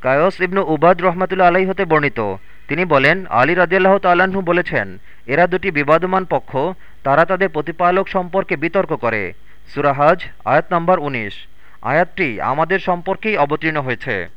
কায়স ইবনু উবাদ রহমাতুল্লা আলাই হতে বর্ণিত। তিনি বলেন, আলী রাজিয়াল্লাহ তাল্লাহ্ন বলেছেন, এরা দুটি বিবাদমান পক্ষ, তারা তাদের প্রতিপালক সম্পর্কে বিতর্ক করে। সুরাহাজ আয়াত নম্বর উনিশ। আয়াতটি আমাদের সম্পর্কেই অবতীর্ণ হয়েছে।